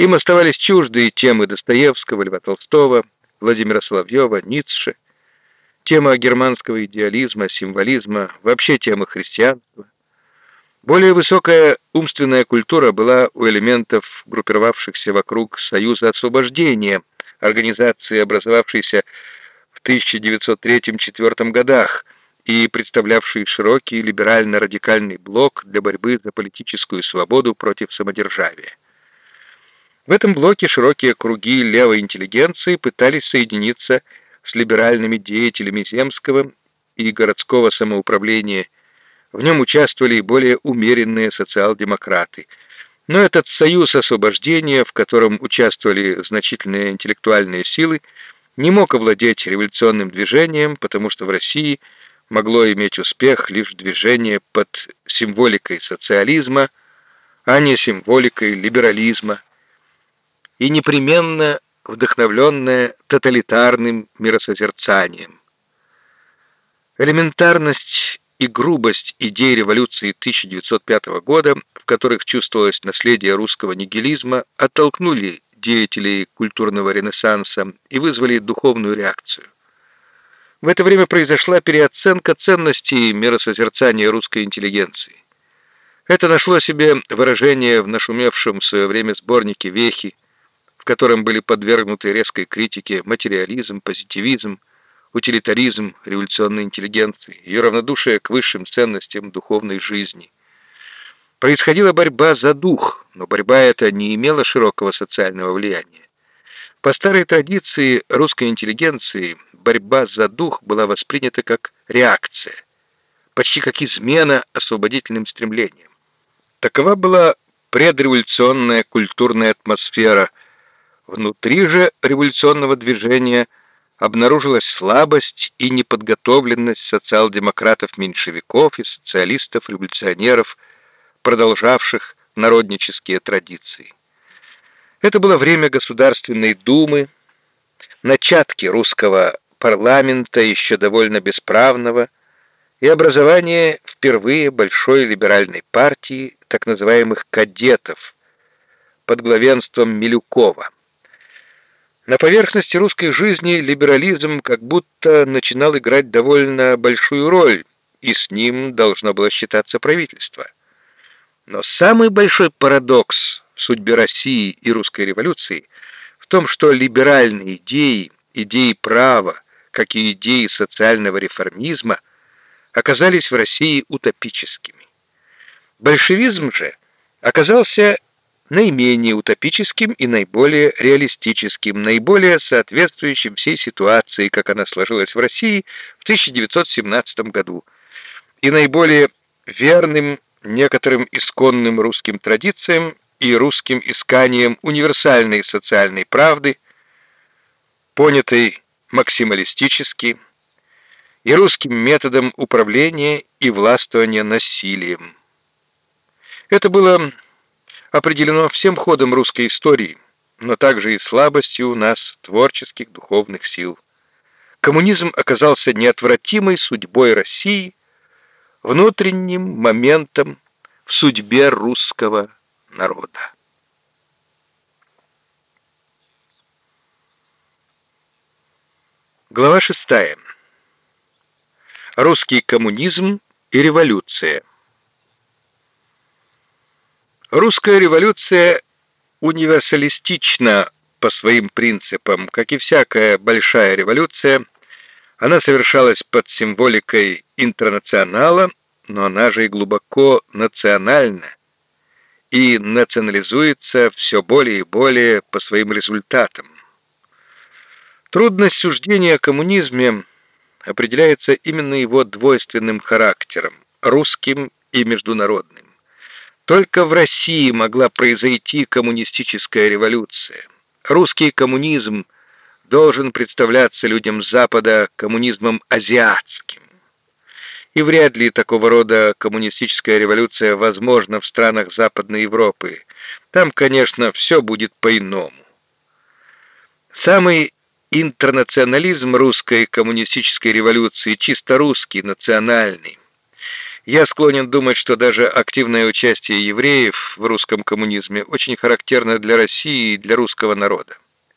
Им оставались чуждые темы Достоевского, Льва Толстого, Владимира Соловьева, Ницше, тема германского идеализма, символизма, вообще тема христианства. Более высокая умственная культура была у элементов, группировавшихся вокруг Союза освобождения, организации, образовавшейся в 1903-1904 годах и представлявшей широкий либерально-радикальный блок для борьбы за политическую свободу против самодержавия. В этом блоке широкие круги левой интеллигенции пытались соединиться с либеральными деятелями земского и городского самоуправления в нем участвовали и более умеренные социал-демократы. Но этот союз освобождения, в котором участвовали значительные интеллектуальные силы, не мог овладеть революционным движением, потому что в России могло иметь успех лишь движение под символикой социализма, а не символикой либерализма, и непременно вдохновленное тоталитарным миросозерцанием. Элементарность и грубость идей революции 1905 года, в которых чувствовалось наследие русского нигилизма, оттолкнули деятелей культурного ренессанса и вызвали духовную реакцию. В это время произошла переоценка ценностей миросозерцания русской интеллигенции. Это нашло себе выражение в нашумевшем в свое время сборнике «Вехи», в котором были подвергнуты резкой критике материализм, позитивизм, утилитаризм революционной интеллигенции, ее равнодушие к высшим ценностям духовной жизни. Происходила борьба за дух, но борьба эта не имела широкого социального влияния. По старой традиции русской интеллигенции борьба за дух была воспринята как реакция, почти как измена освободительным стремлениям. Такова была предреволюционная культурная атмосфера. Внутри же революционного движения – обнаружилась слабость и неподготовленность социал-демократов-меньшевиков и социалистов-революционеров, продолжавших народнические традиции. Это было время Государственной Думы, начатки русского парламента, еще довольно бесправного, и образование впервые большой либеральной партии, так называемых «кадетов», под главенством Милюкова. На поверхности русской жизни либерализм как будто начинал играть довольно большую роль, и с ним должно было считаться правительство. Но самый большой парадокс в судьбе России и русской революции в том, что либеральные идеи, идеи права, как и идеи социального реформизма, оказались в России утопическими. Большевизм же оказался наименее утопическим и наиболее реалистическим, наиболее соответствующим всей ситуации, как она сложилась в России в 1917 году, и наиболее верным некоторым исконным русским традициям и русским исканиям универсальной социальной правды, понятой максималистически, и русским методом управления и властвования насилием. Это было определено всем ходом русской истории, но также и слабостью у нас творческих духовных сил. Коммунизм оказался неотвратимой судьбой России, внутренним моментом в судьбе русского народа. Глава шестая. Русский коммунизм и революция. Русская революция универсалистична по своим принципам, как и всякая большая революция. Она совершалась под символикой интернационала, но она же и глубоко национальна и национализуется все более и более по своим результатам. Трудность суждения о коммунизме определяется именно его двойственным характером, русским и международным. Только в России могла произойти коммунистическая революция. Русский коммунизм должен представляться людям Запада коммунизмом азиатским. И вряд ли такого рода коммунистическая революция возможна в странах Западной Европы. Там, конечно, все будет по-иному. Самый интернационализм русской коммунистической революции чисто русский, национальный. Я склонен думать, что даже активное участие евреев в русском коммунизме очень характерно для России и для русского народа.